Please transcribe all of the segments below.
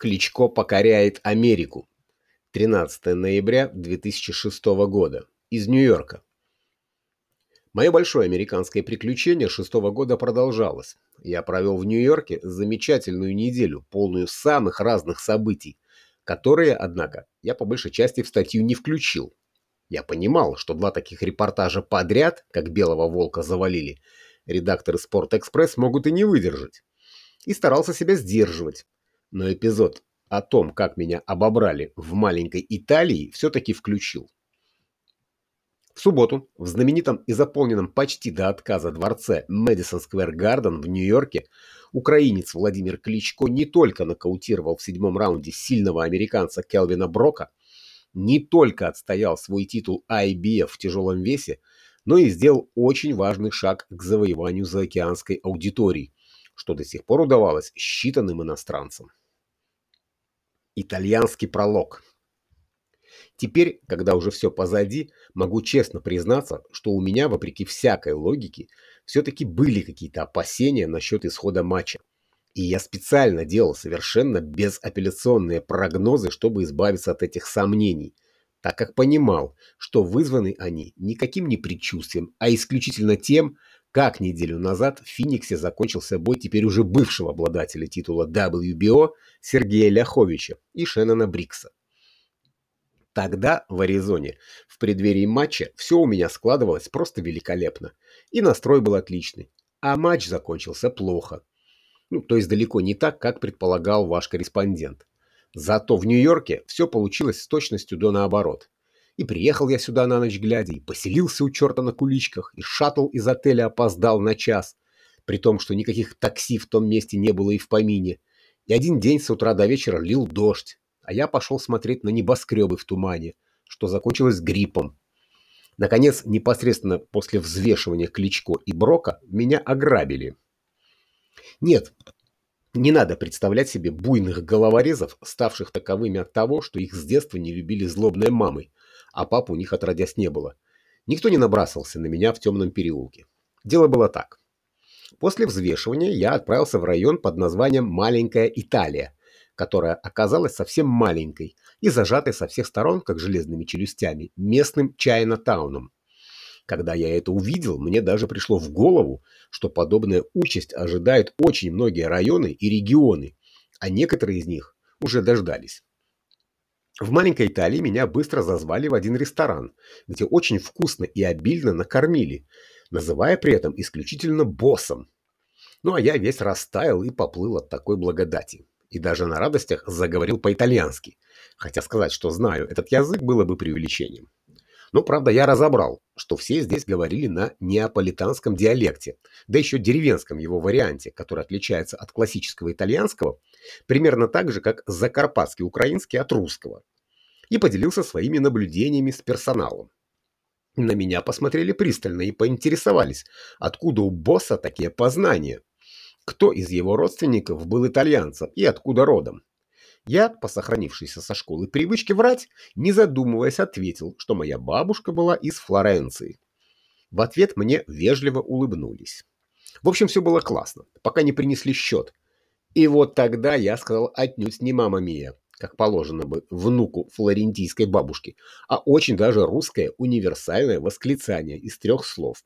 Кличко покоряет Америку. 13 ноября 2006 года. Из Нью-Йорка. Мое большое американское приключение шестого года продолжалось. Я провел в Нью-Йорке замечательную неделю, полную самых разных событий, которые, однако, я по большей части в статью не включил. Я понимал, что два таких репортажа подряд, как «Белого волка» завалили, редакторы «Спорт-экспресс» могут и не выдержать. И старался себя сдерживать, но эпизод о том, как меня обобрали в маленькой Италии, все-таки включил. В субботу в знаменитом и заполненном почти до отказа дворце Мэдисон Сквер Гарден в Нью-Йорке украинец Владимир Кличко не только нокаутировал в седьмом раунде сильного американца Келвина Брока, не только отстоял свой титул IBF в тяжелом весе, но и сделал очень важный шаг к завоеванию заокеанской аудитории, что до сих пор удавалось считанным иностранцам. Итальянский пролог. Теперь, когда уже все позади, могу честно признаться, что у меня, вопреки всякой логике, все-таки были какие-то опасения насчет исхода матча. И я специально делал совершенно безапелляционные прогнозы, чтобы избавиться от этих сомнений, так как понимал, что вызваны они никаким не предчувствием, а исключительно тем, как неделю назад в Фениксе закончился бой теперь уже бывшего обладателя титула WBO Сергея Ляховича и Шеннона Брикса. Тогда, в Аризоне, в преддверии матча, все у меня складывалось просто великолепно, и настрой был отличный, а матч закончился плохо. Ну, то есть далеко не так, как предполагал ваш корреспондент. Зато в Нью-Йорке все получилось с точностью до наоборот. И приехал я сюда на ночь глядя, и поселился у черта на куличках, и шаттл из отеля опоздал на час, при том, что никаких такси в том месте не было и в помине. И один день с утра до вечера лил дождь, а я пошел смотреть на небоскребы в тумане, что закончилось гриппом. Наконец, непосредственно после взвешивания Кличко и Брока, меня ограбили. Нет, не надо представлять себе буйных головорезов, ставших таковыми от того, что их с детства не любили злобной мамой, а пап у них отродясь не было. Никто не набрасывался на меня в темном переулке. Дело было так. После взвешивания я отправился в район под названием «Маленькая Италия», которая оказалась совсем маленькой и зажатой со всех сторон, как железными челюстями, местным Чайна-тауном. Когда я это увидел, мне даже пришло в голову, что подобная участь ожидает очень многие районы и регионы, а некоторые из них уже дождались. В маленькой Италии меня быстро зазвали в один ресторан, где очень вкусно и обильно накормили, называя при этом исключительно боссом. Ну а я весь растаял и поплыл от такой благодати. И даже на радостях заговорил по-итальянски, хотя сказать, что знаю этот язык, было бы преувеличением. Но, правда, я разобрал, что все здесь говорили на неаполитанском диалекте, да еще деревенском его варианте, который отличается от классического итальянского, примерно так же, как закарпатский украинский от русского, и поделился своими наблюдениями с персоналом. На меня посмотрели пристально и поинтересовались, откуда у босса такие познания, кто из его родственников был итальянцем и откуда родом. Я, по сохранившейся со школы привычке врать, не задумываясь, ответил, что моя бабушка была из Флоренции. В ответ мне вежливо улыбнулись. В общем, все было классно, пока не принесли счет. И вот тогда я сказал отнюдь не мама Мия, как положено бы внуку флорентийской бабушки, а очень даже русское универсальное восклицание из трех слов,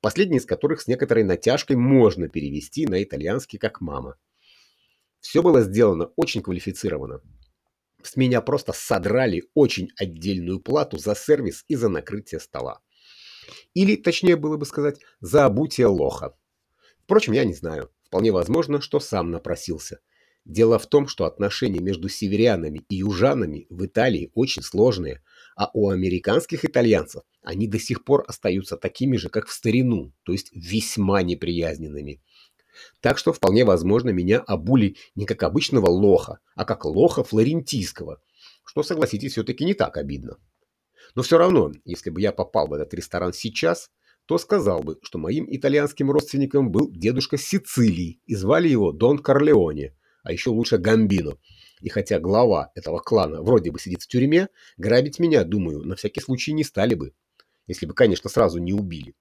последний из которых с некоторой натяжкой можно перевести на итальянский как «мама». Все было сделано очень квалифицированно. С меня просто содрали очень отдельную плату за сервис и за накрытие стола. Или, точнее было бы сказать, за обутие лоха. Впрочем, я не знаю. Вполне возможно, что сам напросился. Дело в том, что отношения между северянами и южанами в Италии очень сложные, а у американских итальянцев они до сих пор остаются такими же, как в старину, то есть весьма неприязненными. Так что вполне возможно меня обули не как обычного лоха, а как лоха флорентийского, что, согласитесь, все-таки не так обидно. Но все равно, если бы я попал в этот ресторан сейчас, то сказал бы, что моим итальянским родственником был дедушка Сицилии, и звали его Дон Корлеоне, а еще лучше Гамбино. И хотя глава этого клана вроде бы сидит в тюрьме, грабить меня, думаю, на всякий случай не стали бы. Если бы, конечно, сразу не убили.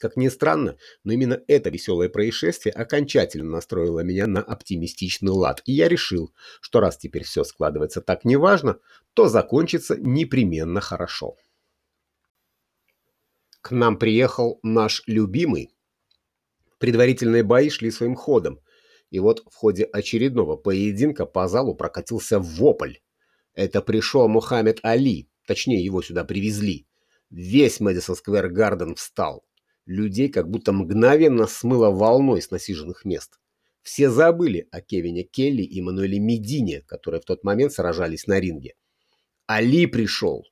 Как ни странно, но именно это веселое происшествие окончательно настроило меня на оптимистичный лад, и я решил, что раз теперь все складывается так неважно, то закончится непременно хорошо. К нам приехал наш любимый. Предварительные бои шли своим ходом, и вот в ходе очередного поединка по залу прокатился вопль. Это пришел Мухаммед Али, точнее его сюда привезли. Весь Мэдисон Сквер Гарден встал. Людей как будто мгновенно смыло волной с насиженных мест. Все забыли о Кевине Келли и Мануэле Медине, которые в тот момент сражались на ринге. Али пришел.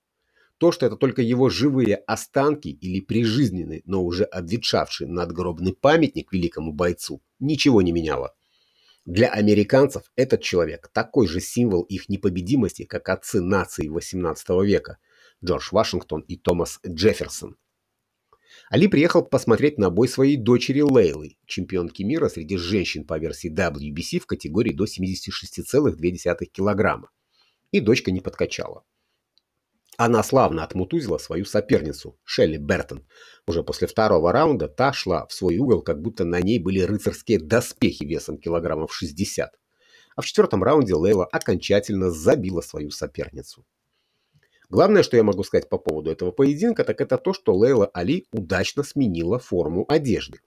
То, что это только его живые останки или прижизненный, но уже обветшавший надгробный памятник великому бойцу, ничего не меняло. Для американцев этот человек такой же символ их непобедимости, как отцы нации XVIII века – Джордж Вашингтон и Томас Джефферсон. Али приехал посмотреть на бой своей дочери Лейлы, чемпионки мира среди женщин по версии WBC в категории до 76,2 килограмма. И дочка не подкачала. Она славно отмутузила свою соперницу, Шелли Бертон. Уже после второго раунда та шла в свой угол, как будто на ней были рыцарские доспехи весом килограммов 60. А в четвертом раунде Лейла окончательно забила свою соперницу. Главное, что я могу сказать по поводу этого поединка, так это то, что Лейла Али удачно сменила форму одежды.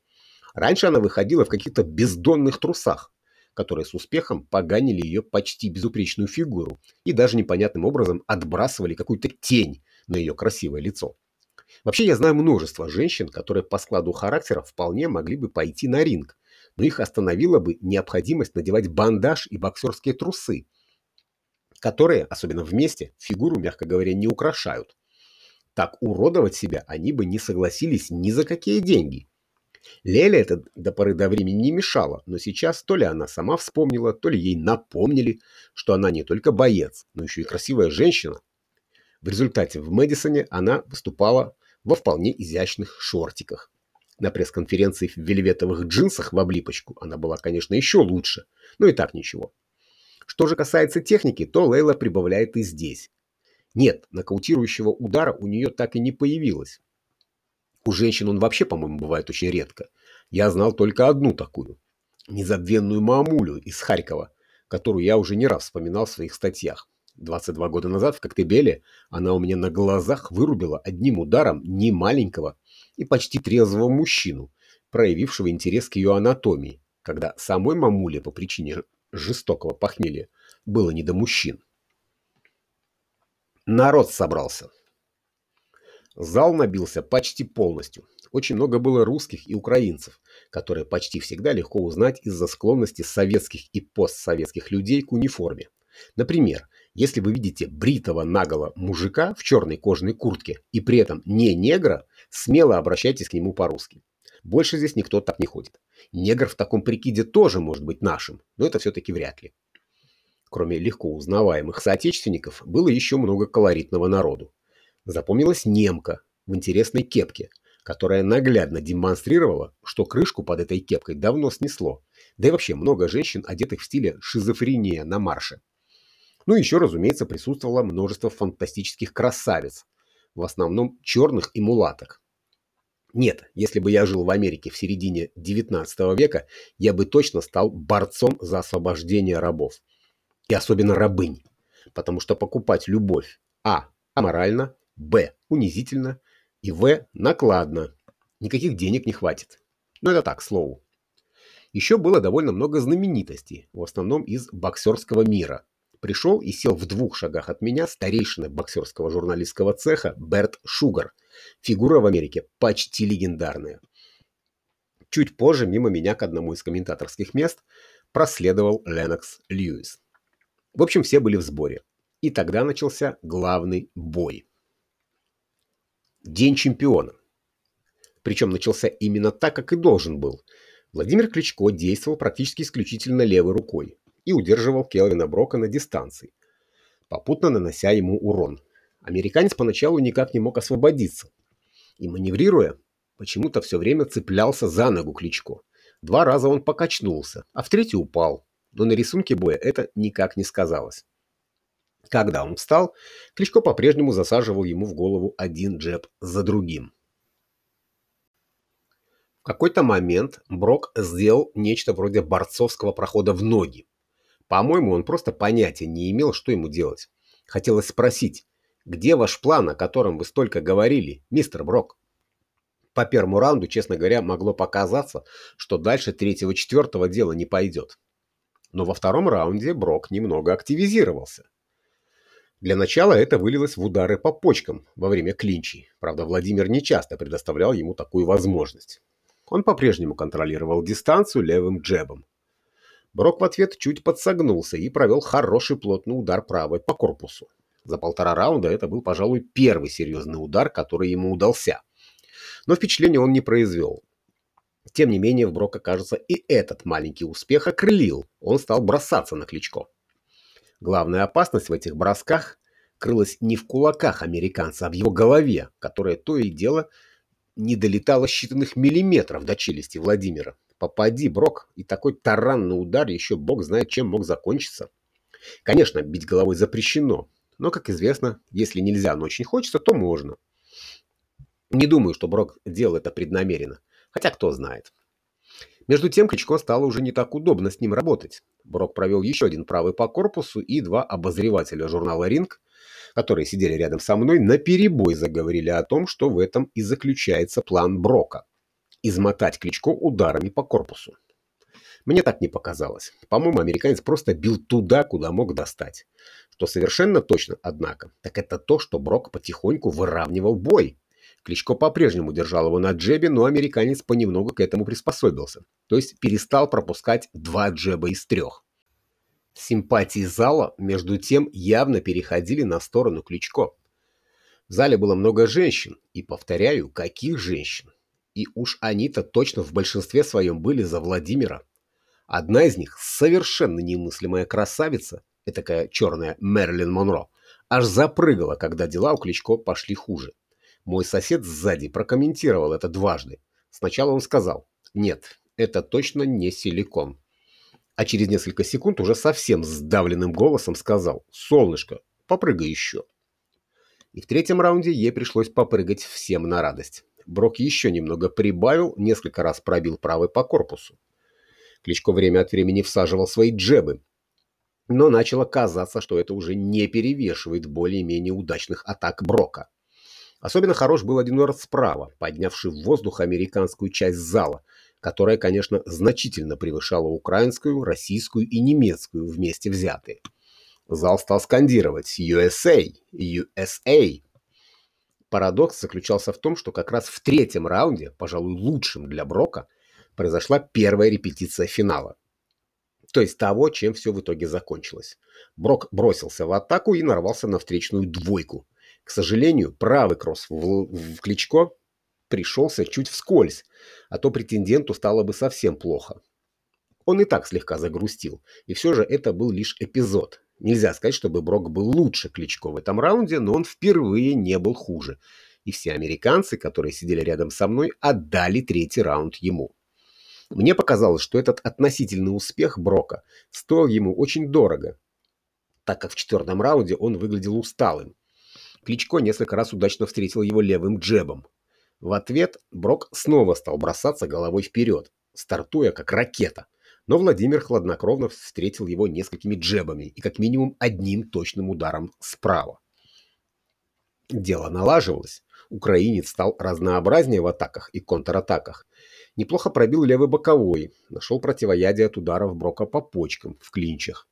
Раньше она выходила в каких-то бездонных трусах, которые с успехом поганили ее почти безупречную фигуру и даже непонятным образом отбрасывали какую-то тень на ее красивое лицо. Вообще я знаю множество женщин, которые по складу характера вполне могли бы пойти на ринг, но их остановила бы необходимость надевать бандаж и боксерские трусы, которые, особенно вместе, фигуру, мягко говоря, не украшают. Так уродовать себя они бы не согласились ни за какие деньги. Леле это до поры до времени не мешало, но сейчас то ли она сама вспомнила, то ли ей напомнили, что она не только боец, но еще и красивая женщина. В результате в Мэдисоне она выступала во вполне изящных шортиках. На пресс-конференции в вельветовых джинсах в облипочку она была, конечно, еще лучше, но и так ничего. Что же касается техники, то Лейла прибавляет и здесь. Нет, нокаутирующего удара у нее так и не появилось. У женщин он вообще, по-моему, бывает очень редко. Я знал только одну такую. Незабвенную мамулю из Харькова, которую я уже не раз вспоминал в своих статьях. 22 года назад в Коктебеле она у меня на глазах вырубила одним ударом не маленького и почти трезвого мужчину, проявившего интерес к ее анатомии, когда самой мамуле по причине жестокого похмелья было не до мужчин. Народ собрался. Зал набился почти полностью. Очень много было русских и украинцев, которые почти всегда легко узнать из-за склонности советских и постсоветских людей к униформе. Например, если вы видите бритого наголо мужика в черной кожаной куртке и при этом не негра, смело обращайтесь к нему по-русски. Больше здесь никто так не ходит. Негр в таком прикиде тоже может быть нашим, но это все-таки вряд ли. Кроме легко узнаваемых соотечественников, было еще много колоритного народу. Запомнилась немка в интересной кепке, которая наглядно демонстрировала, что крышку под этой кепкой давно снесло, да и вообще много женщин, одетых в стиле шизофрения на марше. Ну и еще, разумеется, присутствовало множество фантастических красавиц, в основном черных и мулаток. Нет, если бы я жил в Америке в середине 19 века, я бы точно стал борцом за освобождение рабов. И особенно рабынь. Потому что покупать любовь А. Аморально, Б. Унизительно и В. Накладно. Никаких денег не хватит. Но это так, слову. Еще было довольно много знаменитостей, в основном из боксерского мира. Пришел и сел в двух шагах от меня старейшина боксерского журналистского цеха Берт Шугар, Фигура в Америке почти легендарная. Чуть позже мимо меня к одному из комментаторских мест проследовал Ленокс Льюис. В общем, все были в сборе. И тогда начался главный бой. День чемпиона. Причем начался именно так, как и должен был. Владимир Кличко действовал практически исключительно левой рукой и удерживал Келвина Брока на дистанции, попутно нанося ему урон. Американец поначалу никак не мог освободиться. И маневрируя, почему-то все время цеплялся за ногу Кличко. Два раза он покачнулся, а в третий упал. Но на рисунке боя это никак не сказалось. Когда он встал, Кличко по-прежнему засаживал ему в голову один джеб за другим. В какой-то момент Брок сделал нечто вроде борцовского прохода в ноги. По-моему, он просто понятия не имел, что ему делать. Хотелось спросить, где ваш план, о котором вы столько говорили, мистер Брок? По первому раунду, честно говоря, могло показаться, что дальше третьего-четвертого дела не пойдет. Но во втором раунде Брок немного активизировался. Для начала это вылилось в удары по почкам во время клинчей. Правда, Владимир не часто предоставлял ему такую возможность. Он по-прежнему контролировал дистанцию левым джебом. Брок в ответ чуть подсогнулся и провел хороший плотный удар правой по корпусу. За полтора раунда это был, пожалуй, первый серьезный удар, который ему удался. Но впечатление он не произвел. Тем не менее, в Брока, кажется, и этот маленький успех окрылил. Он стал бросаться на Кличко. Главная опасность в этих бросках крылась не в кулаках американца, а в его голове, которая то и дело не долетала считанных миллиметров до челюсти Владимира. Попади, Брок, и такой таранный удар еще бог знает, чем мог закончиться. Конечно, бить головой запрещено, но, как известно, если нельзя, но очень хочется, то можно. Не думаю, что Брок делал это преднамеренно, хотя кто знает. Между тем Кличко стало уже не так удобно с ним работать. Брок провел еще один правый по корпусу, и два обозревателя журнала «Ринг», которые сидели рядом со мной, наперебой заговорили о том, что в этом и заключается план Брока измотать Кличко ударами по корпусу. Мне так не показалось. По-моему, американец просто бил туда, куда мог достать. Что совершенно точно, однако, так это то, что Брок потихоньку выравнивал бой. Кличко по-прежнему держал его на джебе, но американец понемногу к этому приспособился. То есть перестал пропускать два джеба из трех. Симпатии зала, между тем, явно переходили на сторону Кличко. В зале было много женщин, и, повторяю, каких женщин? И уж они-то точно в большинстве своем были за Владимира. Одна из них, совершенно немыслимая красавица, такая черная Мерлин Монро, аж запрыгала, когда дела у Кличко пошли хуже. Мой сосед сзади прокомментировал это дважды. Сначала он сказал, нет, это точно не силикон. А через несколько секунд уже совсем сдавленным голосом сказал, солнышко, попрыгай еще. И в третьем раунде ей пришлось попрыгать всем на радость. Брок еще немного прибавил, несколько раз пробил правый по корпусу. Кличко время от времени всаживал свои джебы, но начало казаться, что это уже не перевешивает более-менее удачных атак Брока. Особенно хорош был один раз справа, поднявший в воздух американскую часть зала, которая, конечно, значительно превышала украинскую, российскую и немецкую вместе взятые. Зал стал скандировать «USA! USA!» Парадокс заключался в том, что как раз в третьем раунде, пожалуй, лучшим для Брока, произошла первая репетиция финала. То есть того, чем все в итоге закончилось. Брок бросился в атаку и нарвался на встречную двойку. К сожалению, правый кросс в, в Кличко пришелся чуть вскользь, а то претенденту стало бы совсем плохо. Он и так слегка загрустил, и все же это был лишь эпизод, Нельзя сказать, чтобы Брок был лучше Кличко в этом раунде, но он впервые не был хуже. И все американцы, которые сидели рядом со мной, отдали третий раунд ему. Мне показалось, что этот относительный успех Брока стоил ему очень дорого, так как в четвертом раунде он выглядел усталым. Кличко несколько раз удачно встретил его левым джебом. В ответ Брок снова стал бросаться головой вперед, стартуя как ракета – но Владимир хладнокровно встретил его несколькими джебами и как минимум одним точным ударом справа. Дело налаживалось. Украинец стал разнообразнее в атаках и контратаках. Неплохо пробил левый боковой, нашел противоядие от ударов Брока по почкам в клинчах.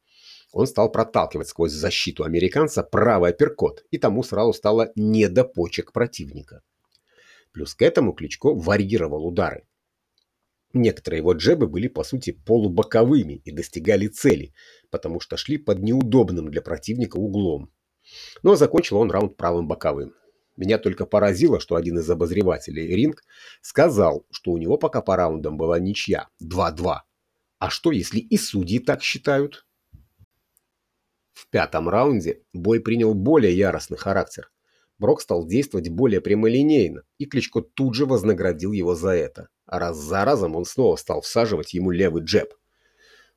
Он стал проталкивать сквозь защиту американца правый апперкот, и тому сразу стало не до почек противника. Плюс к этому Кличко варьировал удары. Некоторые его джебы были по сути полубоковыми и достигали цели, потому что шли под неудобным для противника углом. Но закончил он раунд правым боковым. Меня только поразило, что один из обозревателей ринг сказал, что у него пока по раундам была ничья 2-2. А что, если и судьи так считают? В пятом раунде бой принял более яростный характер. Брок стал действовать более прямолинейно, и Кличко тут же вознаградил его за это а раз за разом он снова стал всаживать ему левый джеб.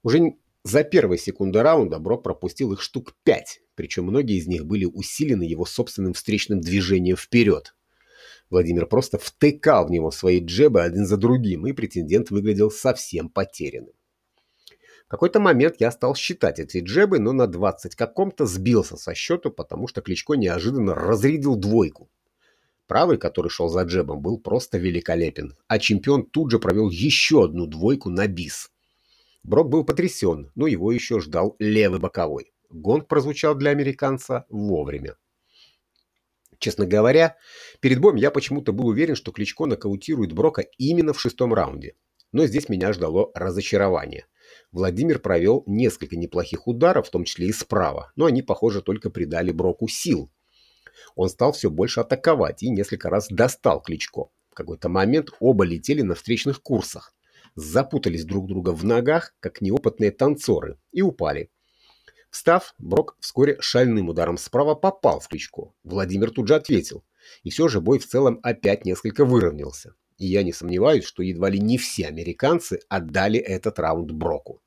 Уже за первые секунды раунда Брок пропустил их штук пять, причем многие из них были усилены его собственным встречным движением вперед. Владимир просто втыкал в него свои джебы один за другим, и претендент выглядел совсем потерянным. Какой-то момент я стал считать эти джебы, но на 20 каком-то сбился со счету, потому что Кличко неожиданно разрядил двойку. Правый, который шел за джебом, был просто великолепен, а чемпион тут же провел еще одну двойку на бис. Брок был потрясен, но его еще ждал левый боковой. Гонг прозвучал для американца вовремя. Честно говоря, перед боем я почему-то был уверен, что Кличко нокаутирует Брока именно в шестом раунде. Но здесь меня ждало разочарование. Владимир провел несколько неплохих ударов, в том числе и справа, но они, похоже, только придали Броку сил. Он стал все больше атаковать и несколько раз достал Кличко. В какой-то момент оба летели на встречных курсах, запутались друг друга в ногах, как неопытные танцоры, и упали. Встав, Брок вскоре шальным ударом справа попал в Кличко. Владимир тут же ответил. И все же бой в целом опять несколько выровнялся. И я не сомневаюсь, что едва ли не все американцы отдали этот раунд Броку.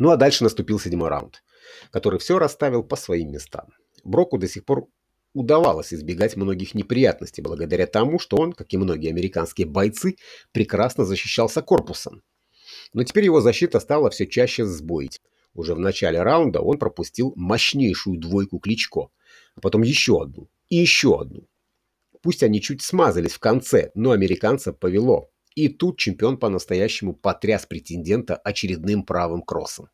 Ну а дальше наступил седьмой раунд, который все расставил по своим местам. Броку до сих пор удавалось избегать многих неприятностей благодаря тому, что он, как и многие американские бойцы, прекрасно защищался корпусом. Но теперь его защита стала все чаще сбоить. Уже в начале раунда он пропустил мощнейшую двойку Кличко, а потом еще одну и еще одну. Пусть они чуть смазались в конце, но американца повело. И тут чемпион по-настоящему потряс претендента очередным правым кроссом.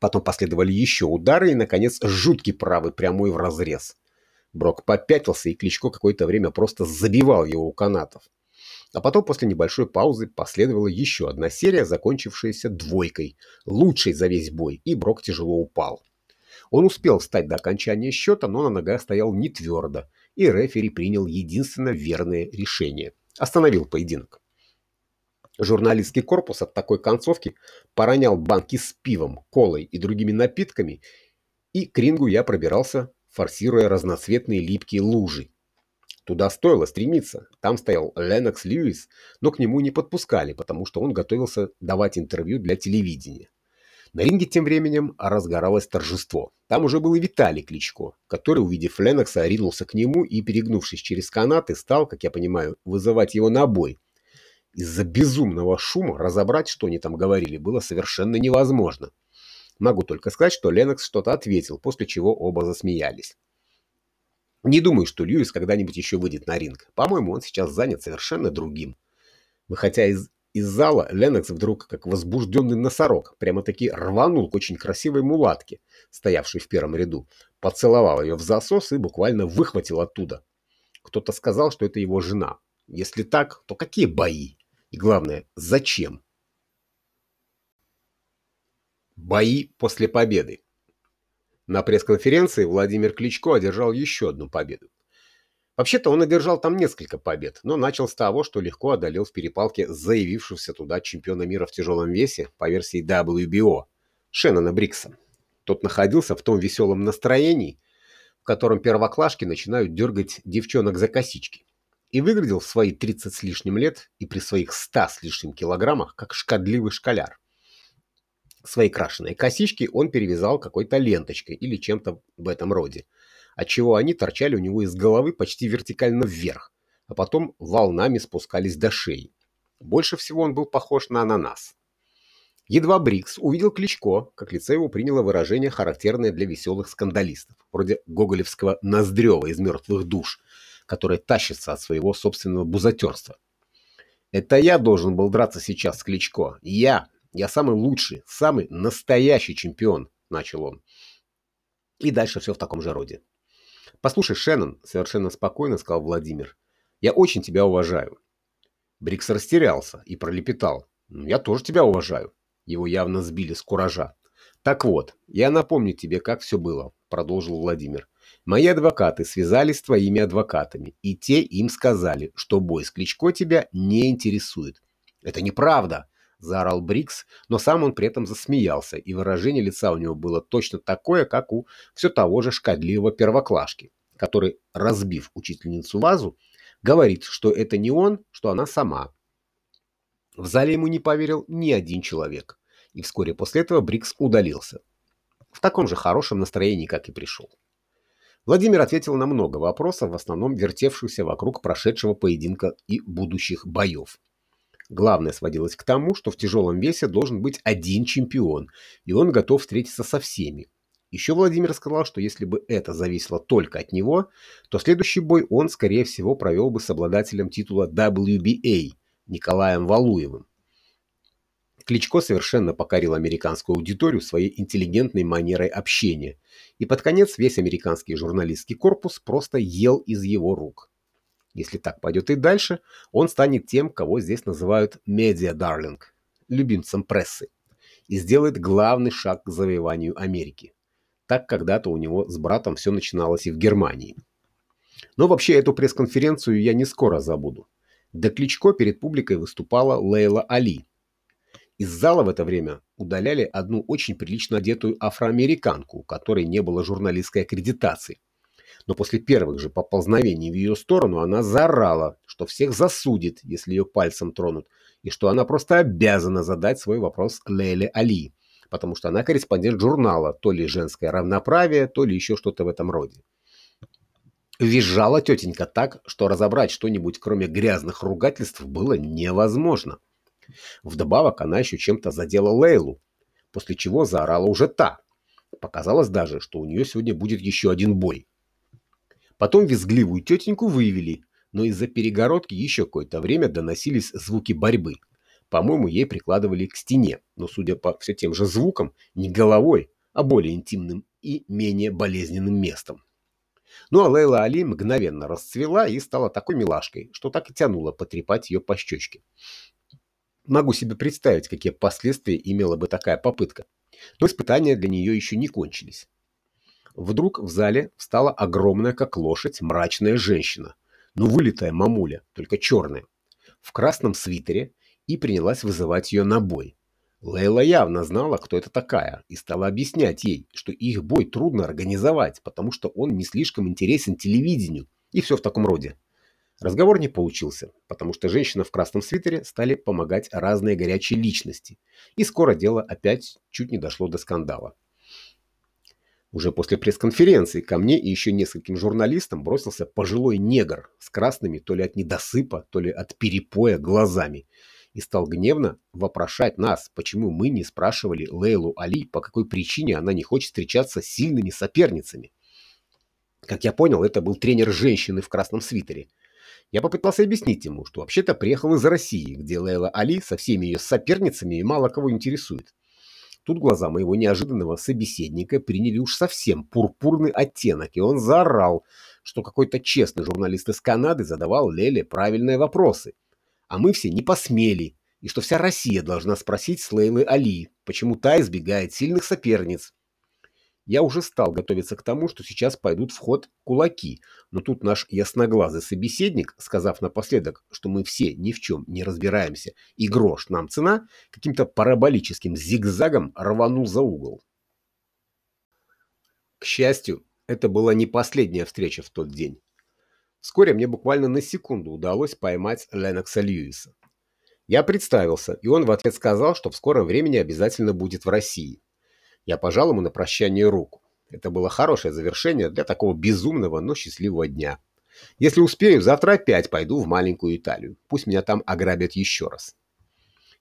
Потом последовали еще удары и, наконец, жуткий правый прямой в разрез. Брок попятился, и Кличко какое-то время просто забивал его у канатов. А потом после небольшой паузы последовала еще одна серия, закончившаяся двойкой, лучшей за весь бой, и Брок тяжело упал. Он успел встать до окончания счета, но на ногах стоял не твердо, и рефери принял единственно верное решение. Остановил поединок. Журналистский корпус от такой концовки поронял банки с пивом, колой и другими напитками, и к рингу я пробирался, форсируя разноцветные липкие лужи, Туда стоило стремиться. Там стоял Ленокс Льюис, но к нему не подпускали, потому что он готовился давать интервью для телевидения. На ринге тем временем разгоралось торжество. Там уже был и Виталий Кличко, который, увидев Ленокса, ринулся к нему и, перегнувшись через канаты, стал, как я понимаю, вызывать его на бой. Из-за безумного шума разобрать, что они там говорили, было совершенно невозможно. Могу только сказать, что Ленокс что-то ответил, после чего оба засмеялись. Не думаю, что Льюис когда-нибудь еще выйдет на ринг. По-моему, он сейчас занят совершенно другим. Выходя из, из зала, Ленокс вдруг, как возбужденный носорог, прямо-таки рванул к очень красивой мулатке, стоявшей в первом ряду, поцеловал ее в засос и буквально выхватил оттуда. Кто-то сказал, что это его жена. Если так, то какие бои? И главное, зачем? Бои после победы. На пресс-конференции Владимир Кличко одержал еще одну победу. Вообще-то он одержал там несколько побед, но начал с того, что легко одолел в перепалке заявившегося туда чемпиона мира в тяжелом весе по версии WBO Шеннона Брикса. Тот находился в том веселом настроении, в котором первоклашки начинают дергать девчонок за косички. И выглядел в свои 30 с лишним лет и при своих 100 с лишним килограммах как шкадливый школяр. Свои крашеные косички он перевязал какой-то ленточкой или чем-то в этом роде, отчего они торчали у него из головы почти вертикально вверх, а потом волнами спускались до шеи. Больше всего он был похож на ананас. Едва Брикс увидел Кличко, как лицо его приняло выражение, характерное для веселых скандалистов, вроде гоголевского Ноздрева из «Мертвых душ», который тащится от своего собственного бузатерства. «Это я должен был драться сейчас с Кличко. Я, я самый лучший, самый настоящий чемпион, начал он. И дальше все в таком же роде. Послушай, Шеннон, совершенно спокойно сказал Владимир. Я очень тебя уважаю. Брикс растерялся и пролепетал. Я тоже тебя уважаю. Его явно сбили с куража. Так вот, я напомню тебе, как все было, продолжил Владимир. Мои адвокаты связались с твоими адвокатами, и те им сказали, что бой с Кличко тебя не интересует. Это неправда, — заорал Брикс, но сам он при этом засмеялся, и выражение лица у него было точно такое, как у все того же шкадливого первоклашки, который, разбив учительницу вазу, говорит, что это не он, что она сама. В зале ему не поверил ни один человек, и вскоре после этого Брикс удалился. В таком же хорошем настроении, как и пришел. Владимир ответил на много вопросов, в основном вертевшихся вокруг прошедшего поединка и будущих боев. Главное сводилось к тому, что в тяжелом весе должен быть один чемпион, и он готов встретиться со всеми. Еще Владимир сказал, что если бы это зависело только от него, то следующий бой он, скорее всего, провел бы с обладателем титула WBA Николаем Валуевым. Кличко совершенно покорил американскую аудиторию своей интеллигентной манерой общения, и под конец весь американский журналистский корпус просто ел из его рук. Если так пойдет и дальше, он станет тем, кого здесь называют медиа-дарлинг, любимцем прессы, и сделает главный шаг к завоеванию Америки. Так когда-то у него с братом все начиналось и в Германии. Но вообще эту пресс-конференцию я не скоро забуду. До Кличко перед публикой выступала Лейла Али. Из зала в это время удаляли одну очень прилично одетую афроамериканку, у которой не было журналистской аккредитации но после первых же поползновений в ее сторону она заорала, что всех засудит, если ее пальцем тронут, и что она просто обязана задать свой вопрос Лейле Али, потому что она корреспондент журнала, то ли женское равноправие, то ли еще что-то в этом роде. Визжала тетенька так, что разобрать что-нибудь кроме грязных ругательств было невозможно. Вдобавок она еще чем-то задела Лейлу, после чего заорала уже та. Показалось даже, что у нее сегодня будет еще один бой. Потом визгливую тетеньку вывели, но из-за перегородки еще какое-то время доносились звуки борьбы. По-моему, ей прикладывали к стене, но, судя по все тем же звукам, не головой, а более интимным и менее болезненным местом. Ну а Лейла Али мгновенно расцвела и стала такой милашкой, что так и тянуло потрепать ее по щечке. Могу себе представить, какие последствия имела бы такая попытка. Но испытания для нее еще не кончились. Вдруг в зале встала огромная, как лошадь, мрачная женщина. Ну, вылитая мамуля, только черная. В красном свитере и принялась вызывать ее на бой. Лейла явно знала, кто это такая, и стала объяснять ей, что их бой трудно организовать, потому что он не слишком интересен телевидению, и все в таком роде. Разговор не получился, потому что женщина в красном свитере стали помогать разные горячие личности, и скоро дело опять чуть не дошло до скандала. Уже после пресс-конференции ко мне и еще нескольким журналистам бросился пожилой негр с красными то ли от недосыпа, то ли от перепоя глазами и стал гневно вопрошать нас, почему мы не спрашивали Лейлу Али, по какой причине она не хочет встречаться с сильными соперницами. Как я понял, это был тренер женщины в красном свитере. Я попытался объяснить ему, что вообще-то приехал из России, где Лейла Али со всеми ее соперницами и мало кого интересует. Тут глаза моего неожиданного собеседника приняли уж совсем пурпурный оттенок, и он заорал, что какой-то честный журналист из Канады задавал Леле правильные вопросы. А мы все не посмели, и что вся Россия должна спросить с Лейлы Али, почему та избегает сильных соперниц, я уже стал готовиться к тому, что сейчас пойдут в ход кулаки, но тут наш ясноглазый собеседник, сказав напоследок, что мы все ни в чем не разбираемся и грош нам цена, каким-то параболическим зигзагом рванул за угол. К счастью, это была не последняя встреча в тот день. Вскоре мне буквально на секунду удалось поймать Ленокса Льюиса. Я представился, и он в ответ сказал, что в скором времени обязательно будет в России. Я пожал ему на прощание руку. Это было хорошее завершение для такого безумного, но счастливого дня. Если успею, завтра опять пойду в маленькую Италию. Пусть меня там ограбят еще раз.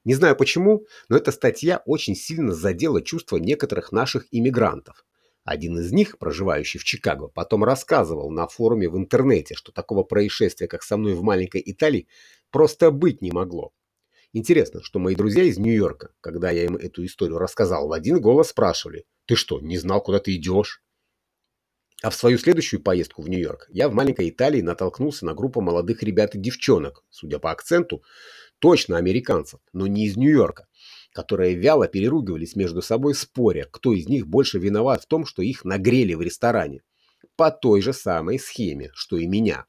Не знаю почему, но эта статья очень сильно задела чувства некоторых наших иммигрантов. Один из них, проживающий в Чикаго, потом рассказывал на форуме в интернете, что такого происшествия, как со мной в маленькой Италии, просто быть не могло. Интересно, что мои друзья из Нью-Йорка, когда я им эту историю рассказал, в один голос спрашивали, «Ты что, не знал, куда ты идешь?» А в свою следующую поездку в Нью-Йорк я в маленькой Италии натолкнулся на группу молодых ребят и девчонок, судя по акценту, точно американцев, но не из Нью-Йорка, которые вяло переругивались между собой, споря, кто из них больше виноват в том, что их нагрели в ресторане. По той же самой схеме, что и меня.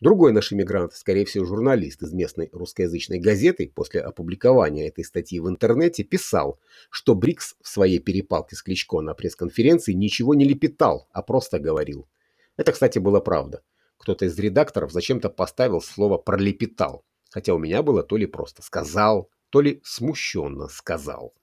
Другой наш иммигрант, скорее всего журналист из местной русскоязычной газеты, после опубликования этой статьи в интернете писал, что Брикс в своей перепалке с Кличко на пресс-конференции ничего не лепетал, а просто говорил. Это, кстати, было правда. Кто-то из редакторов зачем-то поставил слово «пролепетал», хотя у меня было то ли просто «сказал», то ли смущенно «сказал».